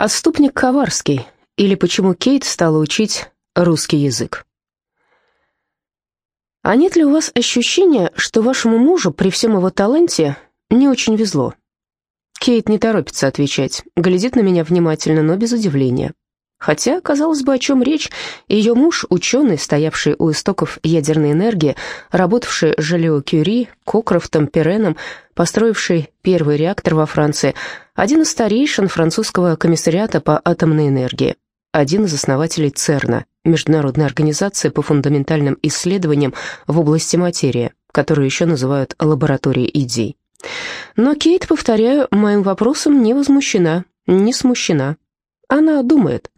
Отступник Коварский, или почему Кейт стала учить русский язык. А нет ли у вас ощущения, что вашему мужу при всем его таланте не очень везло? Кейт не торопится отвечать, глядит на меня внимательно, но без удивления. Хотя, казалось бы, о чем речь, ее муж, ученый, стоявший у истоков ядерной энергии, работавший с Жалео Кюри, Кокрофтом, Переном, построивший первый реактор во Франции, один из старейшин французского комиссариата по атомной энергии, один из основателей ЦЕРНа, Международной организации по фундаментальным исследованиям в области материи, которую еще называют лабораторией идей. Но Кейт, повторяю, моим вопросом не возмущена, не смущена. Она думает.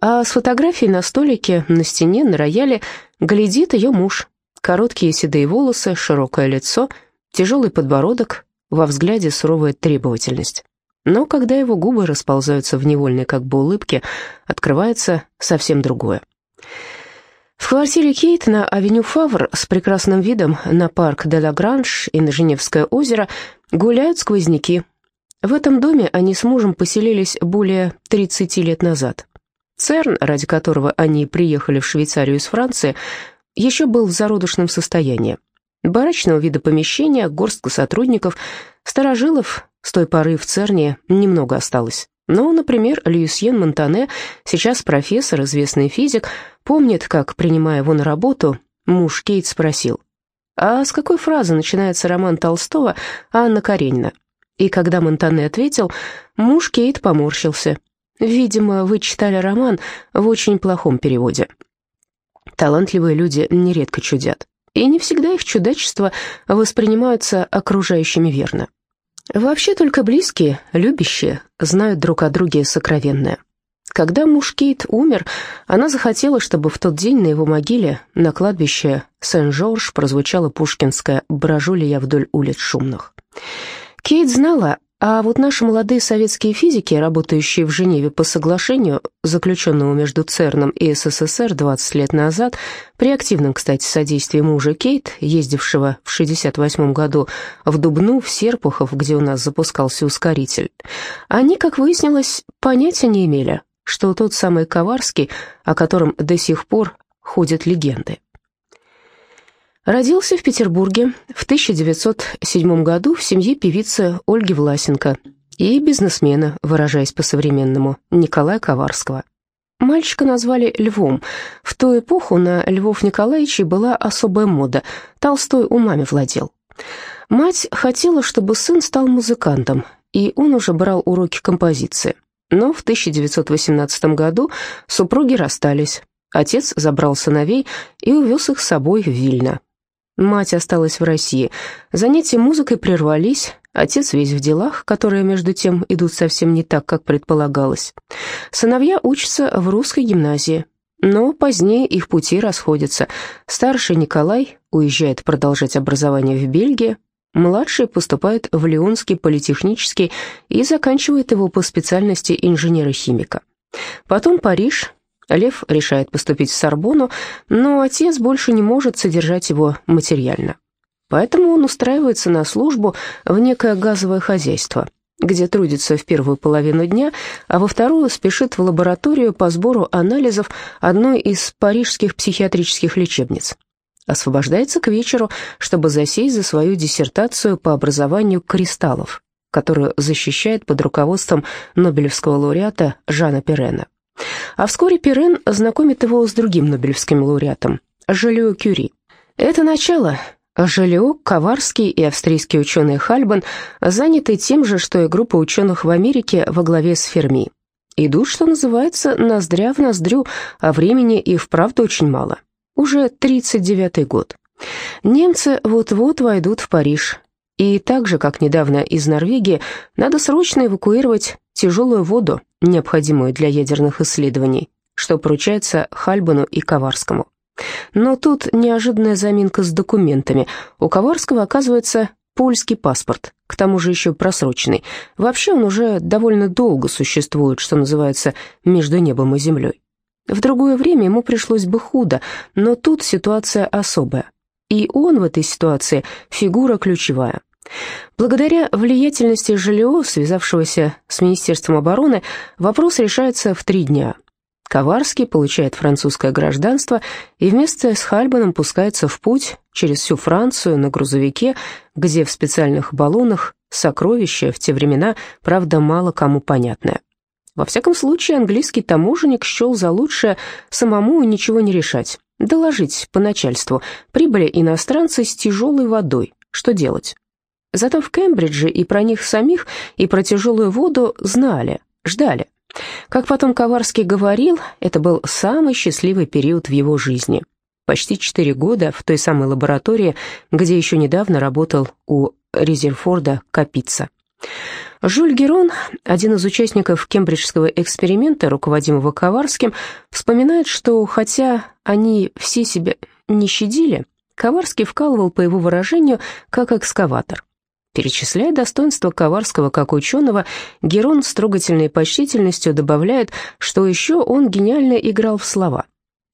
А с фотографией на столике, на стене, на рояле глядит ее муж. Короткие седые волосы, широкое лицо, тяжелый подбородок, во взгляде суровая требовательность. Но когда его губы расползаются в невольной как бы улыбке, открывается совсем другое. В квартире Кейт на авеню Фавр с прекрасным видом на парк де Гранж и на Женевское озеро гуляют сквозняки, в этом доме они с мужем поселились более 30 лет назад. ЦЕРН, ради которого они приехали в Швейцарию из Франции, еще был в зародышном состоянии. Барачного вида помещения, горстка сотрудников, старожилов с той поры в ЦЕРНе немного осталось. Но, например, Люсьен Монтане, сейчас профессор, известный физик, помнит, как, принимая его на работу, муж Кейт спросил, «А с какой фразы начинается роман Толстого «Анна Каренина»?» И когда Монтане ответил, муж Кейт поморщился. «Видимо, вы читали роман в очень плохом переводе». Талантливые люди нередко чудят, и не всегда их чудачества воспринимаются окружающими верно. Вообще только близкие, любящие, знают друг о друге сокровенное. Когда муж Кейт умер, она захотела, чтобы в тот день на его могиле на кладбище Сен-Жорж прозвучала пушкинская «Брожу ли я вдоль улиц шумных». Кейт знала, а вот наши молодые советские физики, работающие в Женеве по соглашению, заключенному между ЦЕРНом и СССР 20 лет назад, при активном, кстати, содействии мужа Кейт, ездившего в 68 году в Дубну, в Серпухов, где у нас запускался ускоритель, они, как выяснилось, понятия не имели, что тот самый Коварский, о котором до сих пор ходят легенды. Родился в Петербурге в 1907 году в семье певицы Ольги Власенко и бизнесмена, выражаясь по-современному, Николая Коварского. Мальчика назвали Львом. В ту эпоху на Львов Николаевичей была особая мода. Толстой умами владел. Мать хотела, чтобы сын стал музыкантом, и он уже брал уроки композиции. Но в 1918 году супруги расстались. Отец забрал сыновей и увез их с собой в Вильно. Мать осталась в России. Занятия музыкой прервались, отец весь в делах, которые, между тем, идут совсем не так, как предполагалось. Сыновья учатся в русской гимназии, но позднее их пути расходятся. Старший Николай уезжает продолжать образование в Бельгии, младший поступает в Лионский политехнический и заканчивает его по специальности инженера-химика. Потом Париж, Лев решает поступить в Сорбону, но отец больше не может содержать его материально. Поэтому он устраивается на службу в некое газовое хозяйство, где трудится в первую половину дня, а во вторую спешит в лабораторию по сбору анализов одной из парижских психиатрических лечебниц. Освобождается к вечеру, чтобы засесть за свою диссертацию по образованию кристаллов, которую защищает под руководством Нобелевского лауреата Жана Перена. А вскоре Перен знакомит его с другим нобелевским лауреатом, Жолио Кюри. Это начало. Жолио, Коварский и австрийский ученый Хальбан заняты тем же, что и группа ученых в Америке во главе с Ферми. Идут, что называется, ноздря в ноздрю, а времени и вправду очень мало. Уже 39-й год. Немцы вот-вот войдут в Париж. И так же, как недавно из Норвегии, надо срочно эвакуировать тяжелую воду, необходимую для ядерных исследований, что поручается Хальбану и Коварскому. Но тут неожиданная заминка с документами. У Коварского, оказывается, польский паспорт, к тому же еще просроченный. Вообще он уже довольно долго существует, что называется, между небом и землей. В другое время ему пришлось бы худо, но тут ситуация особая. И он в этой ситуации фигура ключевая. Благодаря влиятельности Жильо, связавшегося с Министерством обороны, вопрос решается в три дня. Коварский получает французское гражданство и вместе с Хальбаном пускается в путь через всю Францию на грузовике, где в специальных баллонах сокровища в те времена, правда, мало кому понятное. Во всяком случае, английский таможенник счел за лучшее самому ничего не решать, доложить по начальству. Прибыли иностранцы с тяжелой водой. Что делать? Зато в Кембридже и про них самих, и про тяжелую воду знали, ждали. Как потом Коварский говорил, это был самый счастливый период в его жизни. Почти четыре года в той самой лаборатории, где еще недавно работал у Резерфорда Капица. Жюль Герон, один из участников кембриджского эксперимента, руководимого Коварским, вспоминает, что хотя они все себя не щадили, Коварский вкалывал, по его выражению, как экскаватор. Перечисляя достоинства Коварского как ученого, Герон с трогательной почтительностью добавляет, что еще он гениально играл в слова.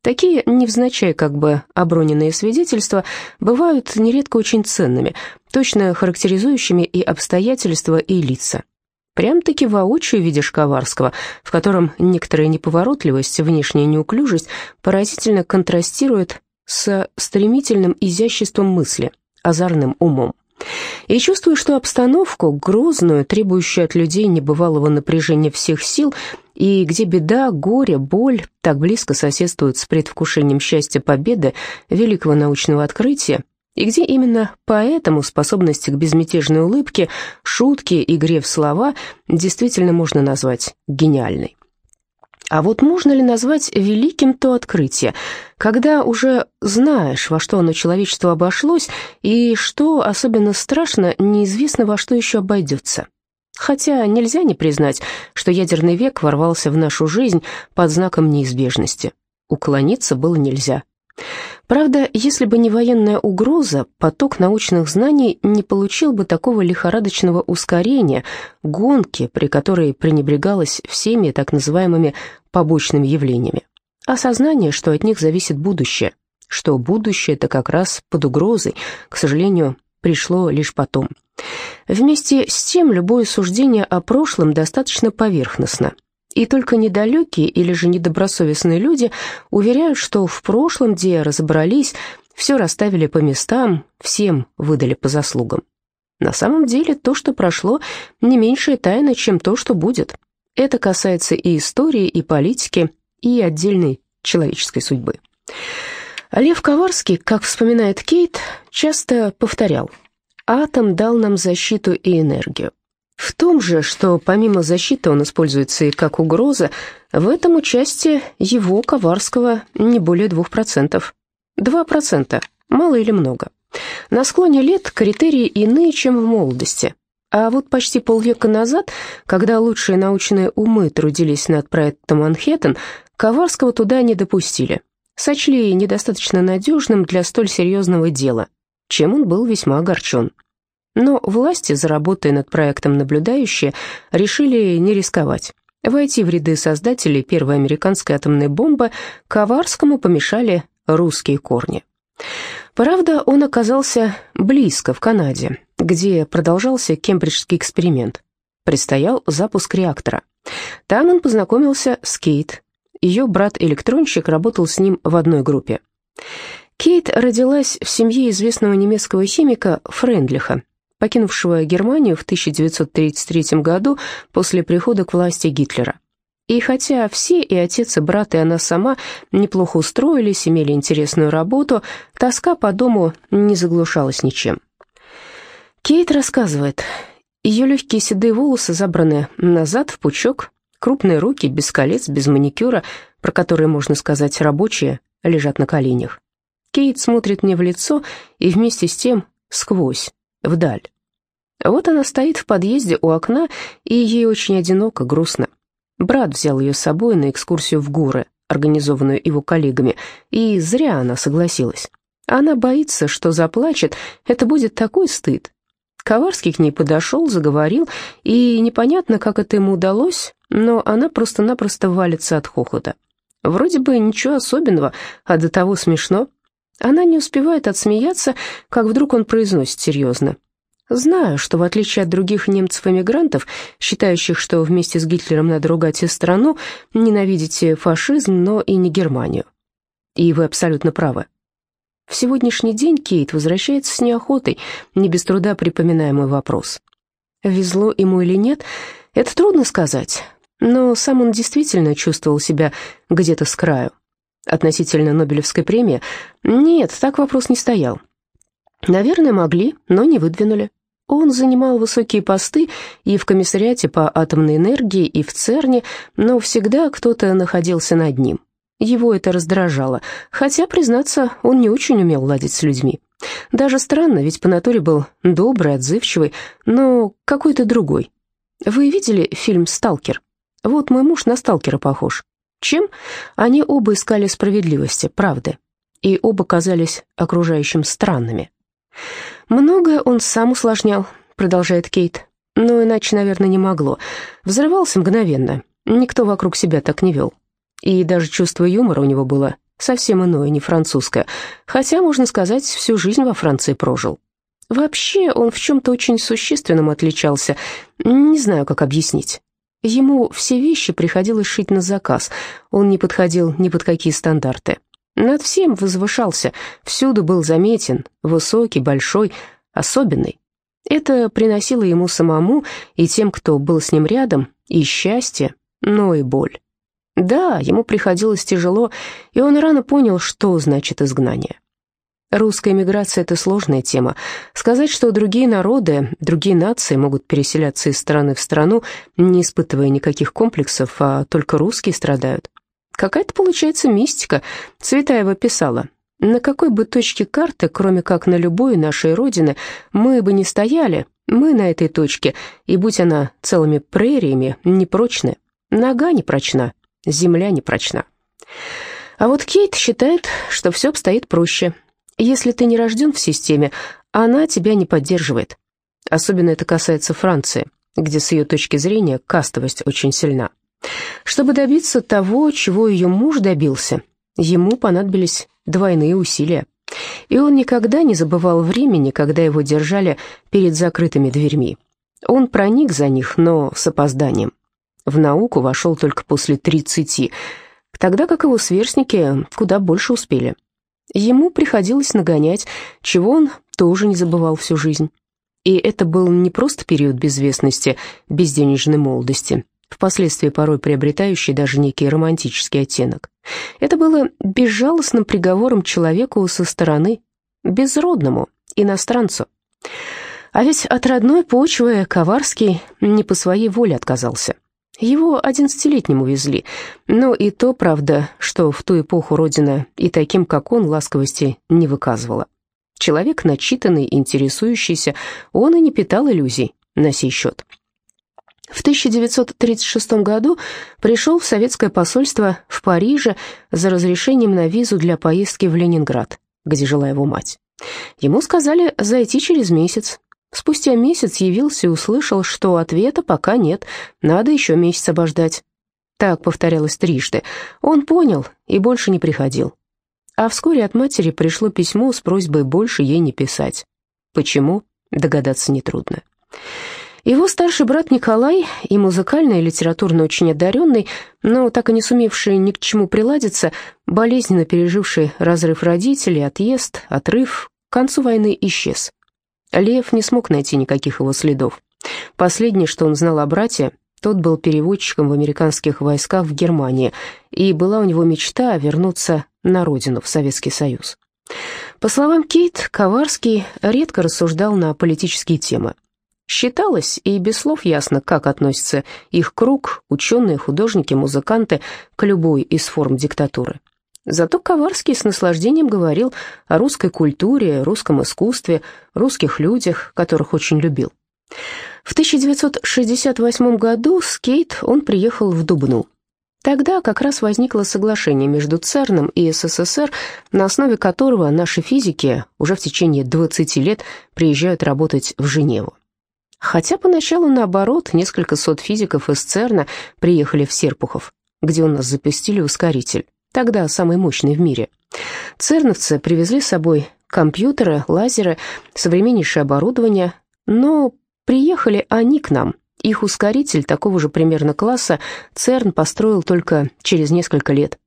Такие, невзначай как бы оброненные свидетельства, бывают нередко очень ценными, точно характеризующими и обстоятельства, и лица. Прям-таки воочию видишь Коварского, в котором некоторая неповоротливость, внешняя неуклюжесть поразительно контрастирует с стремительным изяществом мысли, озорным умом. И чувствую, что обстановку, грозную, требующую от людей небывалого напряжения всех сил, и где беда, горе, боль так близко соседствуют с предвкушением счастья победы, великого научного открытия, и где именно поэтому способность к безмятежной улыбке, шутке, игре в слова действительно можно назвать гениальной. А вот можно ли назвать великим то открытие, когда уже знаешь, во что оно человечество обошлось, и что, особенно страшно, неизвестно, во что еще обойдется? Хотя нельзя не признать, что ядерный век ворвался в нашу жизнь под знаком неизбежности. Уклониться было нельзя. Правда, если бы не военная угроза, поток научных знаний не получил бы такого лихорадочного ускорения, гонки, при которой пренебрегалось всеми так называемыми побочными явлениями. Осознание, что от них зависит будущее, что будущее это как раз под угрозой, к сожалению, пришло лишь потом. Вместе с тем, любое суждение о прошлом достаточно поверхностно – и только недалекие или же недобросовестные люди уверяют, что в прошлом, где разобрались, все расставили по местам, всем выдали по заслугам. На самом деле то, что прошло, не меньшая тайна, чем то, что будет. Это касается и истории, и политики, и отдельной человеческой судьбы. Лев Коварский, как вспоминает Кейт, часто повторял, «Атом дал нам защиту и энергию. В том же, что помимо защиты он используется и как угроза, в этом участие его, Коварского, не более 2%. 2%, мало или много. На склоне лет критерии иные, чем в молодости. А вот почти полвека назад, когда лучшие научные умы трудились над проектом «Манхэттен», Коварского туда не допустили. Сочли недостаточно надежным для столь серьезного дела, чем он был весьма огорчен. Но власти, заработая над проектом наблюдающие, решили не рисковать. Войти в ряды создателей первой американской атомной бомбы Коварскому помешали русские корни. Правда, он оказался близко, в Канаде, где продолжался кембриджский эксперимент. Предстоял запуск реактора. Там он познакомился с Кейт. Ее брат-электронщик работал с ним в одной группе. Кейт родилась в семье известного немецкого химика Френдлиха, покинувшего Германию в 1933 году после прихода к власти Гитлера. И хотя все, и отец, и брат, и она сама, неплохо устроились, имели интересную работу, тоска по дому не заглушалась ничем. Кейт рассказывает, ее легкие седые волосы забраны назад в пучок, крупные руки, без колец, без маникюра, про которые, можно сказать, рабочие, лежат на коленях. Кейт смотрит мне в лицо и вместе с тем сквозь, вдаль. Вот она стоит в подъезде у окна, и ей очень одиноко, грустно. Брат взял ее с собой на экскурсию в горы, организованную его коллегами, и зря она согласилась. Она боится, что заплачет, это будет такой стыд. Коварский к ней подошел, заговорил, и непонятно, как это ему удалось, но она просто-напросто валится от хохота. Вроде бы ничего особенного, а до того смешно. Она не успевает отсмеяться, как вдруг он произносит серьезно. Знаю, что в отличие от других немцев-эмигрантов, считающих, что вместе с Гитлером надо ругать и страну, ненавидите фашизм, но и не Германию. И вы абсолютно правы. В сегодняшний день Кейт возвращается с неохотой, не без труда припоминая мой вопрос. Везло ему или нет, это трудно сказать, но сам он действительно чувствовал себя где-то с краю. Относительно Нобелевской премии, нет, так вопрос не стоял. Наверное, могли, но не выдвинули. Он занимал высокие посты и в комиссариате по атомной энергии, и в ЦЕРНе, но всегда кто-то находился над ним. Его это раздражало, хотя, признаться, он не очень умел ладить с людьми. Даже странно, ведь по натуре был добрый, отзывчивый, но какой-то другой. Вы видели фильм «Сталкер»? Вот мой муж на сталкера похож. Чем? Они оба искали справедливости, правды, и оба казались окружающим странными. «Многое он сам усложнял», — продолжает Кейт. «Но иначе, наверное, не могло. Взрывался мгновенно. Никто вокруг себя так не вел. И даже чувство юмора у него было совсем иное, не французское. Хотя, можно сказать, всю жизнь во Франции прожил. Вообще, он в чем-то очень существенном отличался. Не знаю, как объяснить. Ему все вещи приходилось шить на заказ. Он не подходил ни под какие стандарты. Над всем возвышался, всюду был заметен, высокий, большой, особенный. Это приносило ему самому и тем, кто был с ним рядом, и счастье, но и боль. Да, ему приходилось тяжело, и он рано понял, что значит изгнание. Русская миграция — это сложная тема. Сказать, что другие народы, другие нации могут переселяться из страны в страну, не испытывая никаких комплексов, а только русские страдают. Какая-то получается мистика. Цветаева писала, «На какой бы точке карты, кроме как на любой нашей родины, мы бы не стояли, мы на этой точке, и будь она целыми прериями, непрочны. Нога не прочна, земля не прочна». А вот Кейт считает, что все обстоит проще. Если ты не рожден в системе, она тебя не поддерживает. Особенно это касается Франции, где с ее точки зрения кастовость очень сильна. Чтобы добиться того, чего ее муж добился, ему понадобились двойные усилия. И он никогда не забывал времени, когда его держали перед закрытыми дверьми. Он проник за них, но с опозданием. В науку вошел только после тридцати, тогда как его сверстники куда больше успели. Ему приходилось нагонять, чего он тоже не забывал всю жизнь. И это был не просто период безвестности, безденежной молодости, впоследствии порой приобретающий даже некий романтический оттенок. Это было безжалостным приговором человеку со стороны, безродному, иностранцу. А ведь от родной почвы Коварский не по своей воле отказался. Его одиннадцатилетним увезли, но и то правда, что в ту эпоху родина и таким, как он, ласковости не выказывала. Человек начитанный, интересующийся, он и не питал иллюзий на сей счет. В 1936 году пришел в советское посольство в Париже за разрешением на визу для поездки в Ленинград, где жила его мать. Ему сказали зайти через месяц. Спустя месяц явился и услышал, что ответа пока нет, надо еще месяц обождать. Так повторялось трижды. Он понял и больше не приходил. А вскоре от матери пришло письмо с просьбой больше ей не писать. Почему, догадаться нетрудно. Его старший брат Николай, и музыкально, и литературно очень одаренный, но так и не сумевший ни к чему приладиться, болезненно переживший разрыв родителей, отъезд, отрыв, к концу войны исчез. Лев не смог найти никаких его следов. Последнее, что он знал о брате, тот был переводчиком в американских войсках в Германии, и была у него мечта вернуться на родину, в Советский Союз. По словам Кейт, Коварский редко рассуждал на политические темы. Считалось, и без слов ясно, как относится их круг, ученые, художники, музыканты, к любой из форм диктатуры. Зато Коварский с наслаждением говорил о русской культуре, русском искусстве, русских людях, которых очень любил. В 1968 году с Кейт он приехал в Дубну. Тогда как раз возникло соглашение между ЦЕРНом и СССР, на основе которого наши физики уже в течение 20 лет приезжают работать в Женеву. Хотя поначалу, наоборот, несколько сот физиков из ЦЕРНа приехали в Серпухов, где у нас запустили ускоритель тогда самый мощный в мире. Церновцы привезли с собой компьютеры, лазеры, современнейшее оборудование. Но приехали они к нам. Их ускоритель такого же примерно класса ЦЕРН построил только через несколько лет.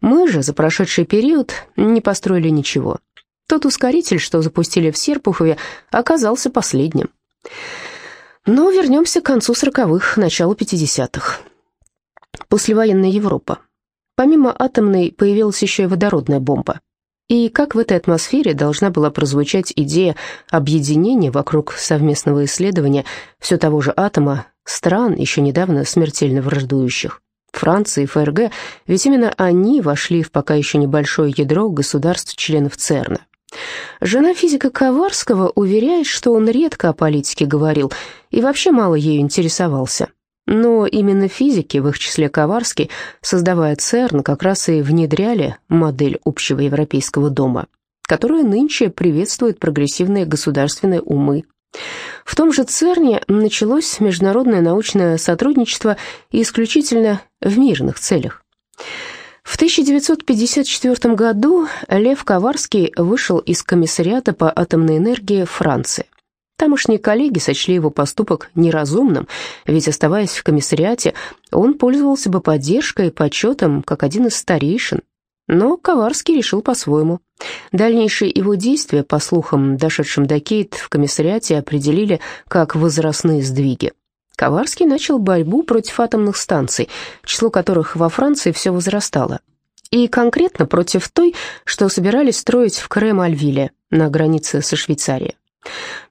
Мы же за прошедший период не построили ничего. Тот ускоритель, что запустили в Серпухове, оказался последним. Но вернемся к концу сороковых, началу пятидесятых. Послевоенная Европа. Помимо атомной появилась еще и водородная бомба. И как в этой атмосфере должна была прозвучать идея объединения вокруг совместного исследования все того же атома стран, еще недавно смертельно враждующих. Франция и ФРГ, ведь именно они вошли в пока еще небольшое ядро государств-членов ЦЕРНа. Жена физика Коварского уверяет, что он редко о политике говорил и вообще мало ею интересовался. Но именно физики, в их числе Коварский, создавая ЦЕРН, как раз и внедряли модель общего европейского дома, которая нынче приветствует прогрессивные государственные умы. В том же ЦЕРНе началось международное научное сотрудничество исключительно в мирных целях. В 1954 году Лев Коварский вышел из комиссариата по атомной энергии Франции. Тамошние коллеги сочли его поступок неразумным, ведь, оставаясь в комиссариате, он пользовался бы поддержкой и почетом, как один из старейшин. Но Коварский решил по-своему. Дальнейшие его действия, по слухам, дошедшим до Кейт, в комиссариате определили как возрастные сдвиги. Коварский начал борьбу против атомных станций, число которых во Франции все возрастало. И конкретно против той, что собирались строить в Крем-Альвиле, на границе со Швейцарией.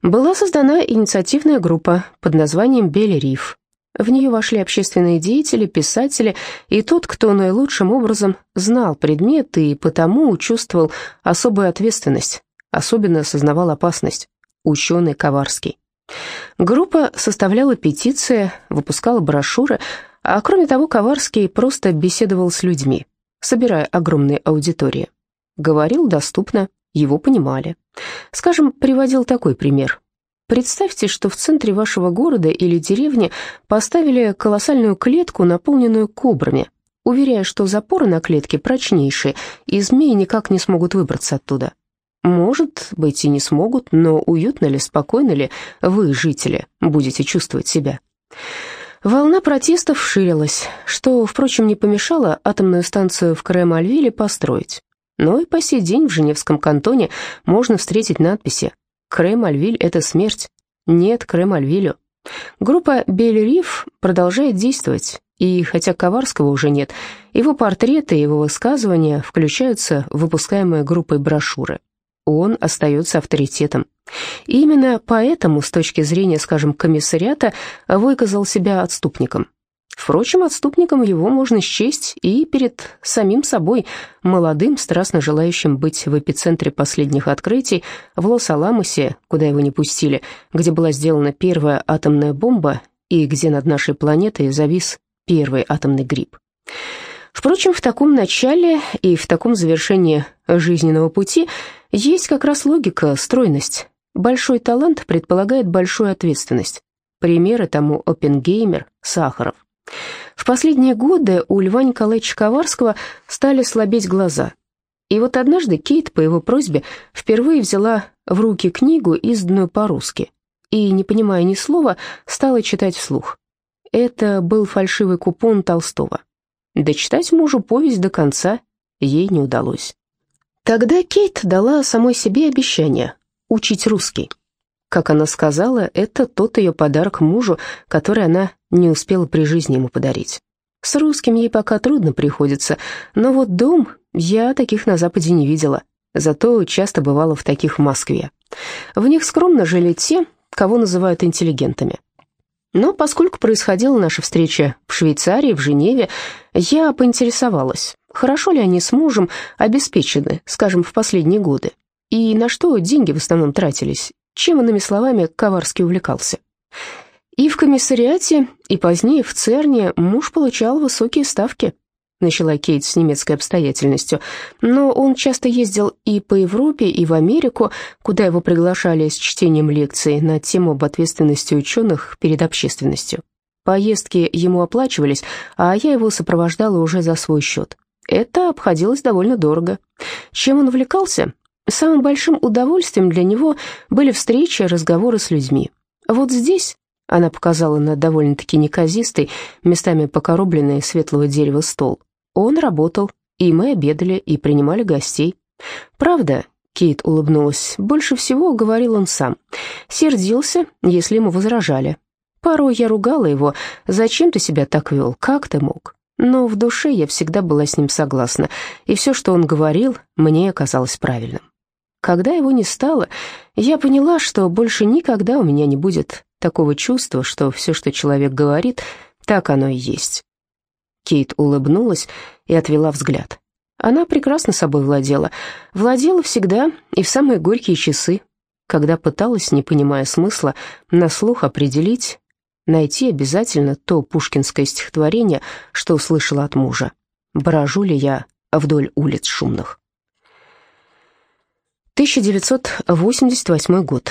Была создана инициативная группа под названием «Белли-Риф». В нее вошли общественные деятели, писатели и тот, кто наилучшим образом знал предмет и потому чувствовал особую ответственность, особенно осознавал опасность, ученый Коварский. Группа составляла петиции, выпускала брошюры, а кроме того Коварский просто беседовал с людьми, собирая огромные аудитории. Говорил доступно, его понимали. Скажем, приводил такой пример. Представьте, что в центре вашего города или деревни поставили колоссальную клетку, наполненную кобрами, уверяя, что запоры на клетке прочнейшие, и змеи никак не смогут выбраться оттуда. Может быть, и не смогут, но уютно ли, спокойно ли вы, жители, будете чувствовать себя? Волна протестов ширилась, что, впрочем, не помешало атомную станцию в Крем-Альвиле построить. Но и по сей день в Женевском кантоне можно встретить надписи «Крем-Альвиль — это смерть». Нет Крем-Альвилю. Группа «Бель-Риф» продолжает действовать, и хотя Коварского уже нет, его портреты и его высказывания включаются в выпускаемые группой брошюры он остается авторитетом. И именно поэтому, с точки зрения, скажем, комиссариата, выказал себя отступником. Впрочем, отступником его можно счесть и перед самим собой, молодым, страстно желающим быть в эпицентре последних открытий в Лос-Аламосе, куда его не пустили, где была сделана первая атомная бомба и где над нашей планетой завис первый атомный гриб. Впрочем, в таком начале и в таком завершении жизненного пути есть как раз логика, стройность. Большой талант предполагает большую ответственность. Примеры тому Оппенгеймер, Сахаров. В последние годы у Льва Николаевича Коварского стали слабеть глаза. И вот однажды Кейт по его просьбе впервые взяла в руки книгу, изданную по-русски, и, не понимая ни слова, стала читать вслух. Это был фальшивый купон Толстого. Дочитать мужу повесть до конца ей не удалось. Тогда Кейт дала самой себе обещание учить русский. Как она сказала, это тот ее подарок мужу, который она не успела при жизни ему подарить. С русским ей пока трудно приходится, но вот дом я таких на Западе не видела, зато часто бывала в таких в Москве. В них скромно жили те, кого называют интеллигентами. Но поскольку происходила наша встреча в Швейцарии, в Женеве, я поинтересовалась, хорошо ли они с мужем обеспечены, скажем, в последние годы, и на что деньги в основном тратились, чем, иными словами, Коварский увлекался. И в комиссариате, и позднее в ЦЕРНе муж получал высокие ставки начала Кейт с немецкой обстоятельностью, но он часто ездил и по Европе, и в Америку, куда его приглашали с чтением лекций на тему об ответственности ученых перед общественностью. Поездки ему оплачивались, а я его сопровождала уже за свой счет. Это обходилось довольно дорого. Чем он увлекался? Самым большим удовольствием для него были встречи, разговоры с людьми. Вот здесь, она показала на довольно-таки неказистый, местами покоробленный светлого дерева стол, он работал, и мы обедали и принимали гостей. Правда, Кейт улыбнулась, больше всего говорил он сам. Сердился, если ему возражали. Порой я ругала его, зачем ты себя так вел, как ты мог? Но в душе я всегда была с ним согласна, и все, что он говорил, мне казалось правильным. Когда его не стало, я поняла, что больше никогда у меня не будет такого чувства, что все, что человек говорит, так оно и есть. Кейт улыбнулась и отвела взгляд. Она прекрасно собой владела. Владела всегда и в самые горькие часы, когда пыталась, не понимая смысла, на слух определить, найти обязательно то пушкинское стихотворение, что услышала от мужа. Брожу ли я вдоль улиц шумных? 1988 год.